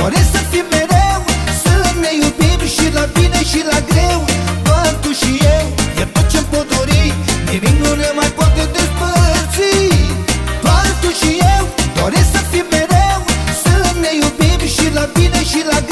Doresc să fim mereu Să ne iubim și la bine și la greu. Doar tu și eu E tot ce-mi pot dori Nimic nu ne mai poate despărți. Doar tu și eu Doresc să fim mereu Să ne iubim și la bine și la greu.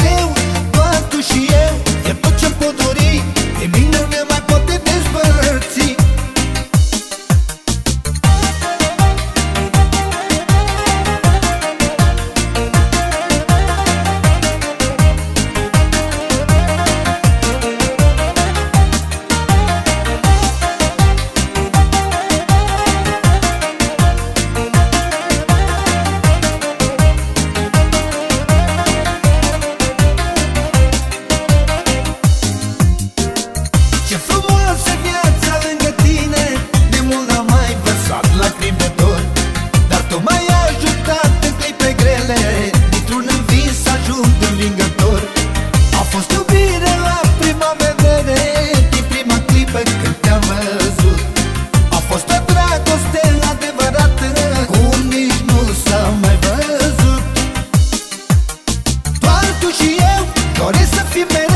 fugiu, agora essa firmeza.